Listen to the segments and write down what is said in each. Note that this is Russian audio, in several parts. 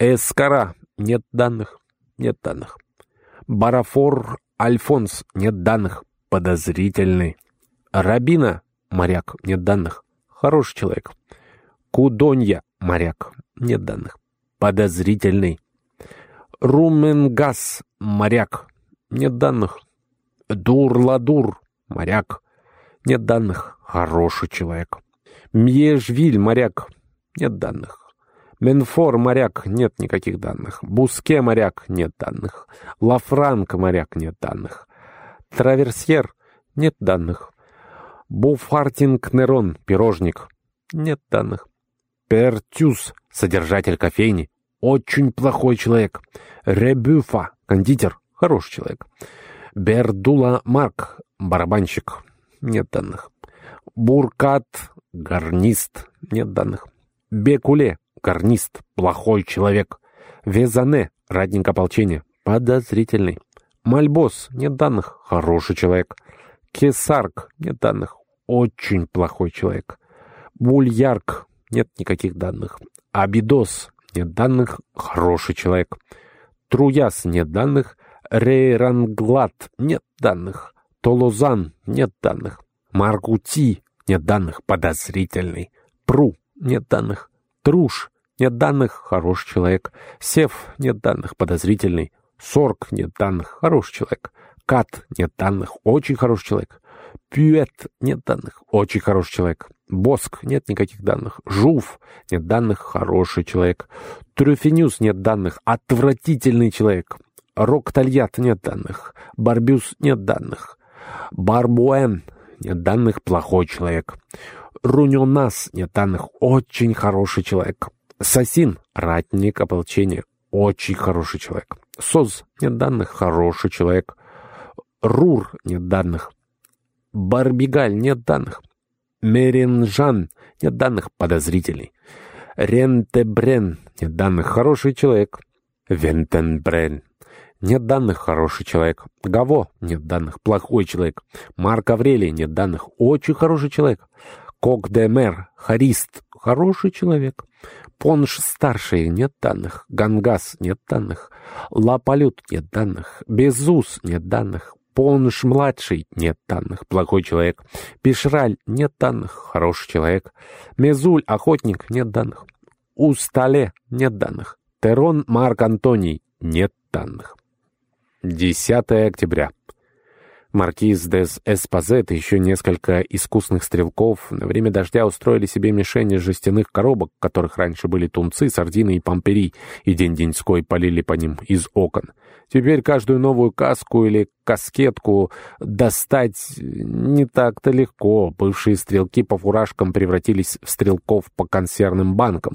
Эскара. Нет данных. Нет данных. Барафор Альфонс. Нет данных. Подозрительный. Рабина. Моряк. Нет данных. Хороший человек. Кудонья. Моряк. Нет данных. Подозрительный. Руменгас. Моряк. Нет данных. Дурладур. Моряк. Нет данных. Хороший человек. Мьежвиль. Моряк. Нет данных. Менфор, моряк, нет никаких данных. Буске, моряк, нет данных. Лафранко, моряк, нет данных. Траверсьер, нет данных. Буфартинг Нерон, пирожник, нет данных. Пертюс, содержатель кофейни, очень плохой человек. Ребюфа, кондитер, хороший человек. Бердула Марк, барабанщик, нет данных. Буркат, гарнист, нет данных. Бекуле, Карнист, плохой человек. Везане, радник ополчения, подозрительный. Мальбос, нет данных, хороший человек. Кесарк, нет данных, очень плохой человек. Бульярк, нет никаких данных. Абидос, нет данных, хороший человек. Труяс, нет данных. Рейранглат, нет данных. Толозан, нет данных. Маргути, нет данных, подозрительный. Пру, нет данных. Труш. Нет данных. Хороший человек. Сев. Нет данных. Подозрительный. Сорг. Нет данных. Хороший человек. Кат. Нет данных. Очень хороший человек. Пюэт. Нет данных. Очень хороший человек. Боск. Нет никаких данных. Жув. Нет данных. Хороший человек. Трюфенюс. Нет данных. Отвратительный человек. Роктальят. Нет данных. Барбюс. Нет данных. Барбуэн. Нет данных. Плохой человек. Руньонас, нет данных, очень хороший человек. Сасин, ратник ополчения, очень хороший человек. Соз, нет данных, хороший человек. Рур, нет данных. Барбигаль, нет данных. Меренжан, нет данных, подозрительный. Рентебрен, нет данных, хороший человек. Вентенбрен, нет данных, хороший человек. Гаво, нет данных, плохой человек. Марк Аврелий, нет данных, очень хороший человек. Кок-де-Мер, Харист, хороший человек. Понш-старший, нет данных. Гангас, нет данных. Лапалют, нет данных. Безус, нет данных. Понш-младший, нет данных. Плохой человек. Пишраль, нет данных. Хороший человек. Мезуль, охотник, нет данных. Устале, нет данных. Терон Марк Антоний, нет данных. 10 октября. Маркиз дес Эспазет и еще несколько искусных стрелков на время дождя устроили себе мишени из жестяных коробок, в которых раньше были тунцы, сардины и пампери, и день-деньской полили по ним из окон. Теперь каждую новую каску или каскетку достать не так-то легко. Бывшие стрелки по фуражкам превратились в стрелков по консервным банкам.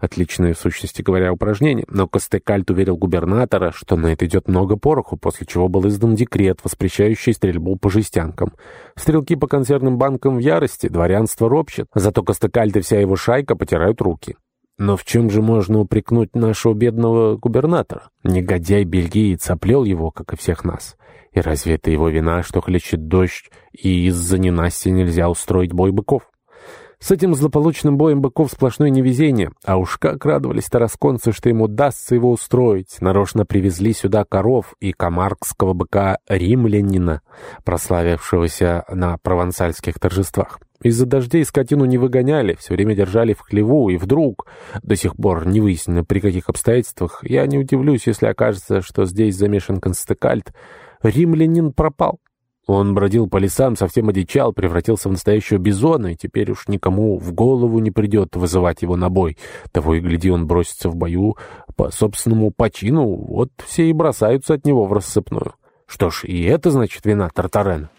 Отличное, в сущности говоря, упражнение, но Костекальт уверил губернатора, что на это идет много пороху, после чего был издан декрет, воспрещающий стрельбу по жестянкам. Стрелки по консервным банкам в ярости, дворянство ропщет, зато Костекальт и вся его шайка потирают руки. Но в чем же можно упрекнуть нашего бедного губернатора? Негодяй-бельгиец оплел его, как и всех нас. И разве это его вина, что хлещет дождь, и из-за ненасти нельзя устроить бой быков? С этим злополучным боем быков сплошное невезение. А уж как радовались тарасконцы, что ему удастся его устроить. Нарочно привезли сюда коров и комаркского быка римлянина, прославившегося на провансальских торжествах. Из-за дождей скотину не выгоняли, все время держали в хлеву, и вдруг, до сих пор не выяснено при каких обстоятельствах, я не удивлюсь, если окажется, что здесь замешан констекальт, римлянин пропал. Он бродил по лесам, совсем одичал, превратился в настоящего бизона, и теперь уж никому в голову не придет вызывать его на бой. Того и гляди, он бросится в бою по собственному почину, вот все и бросаются от него в рассыпную. Что ж, и это значит вина Тартарена.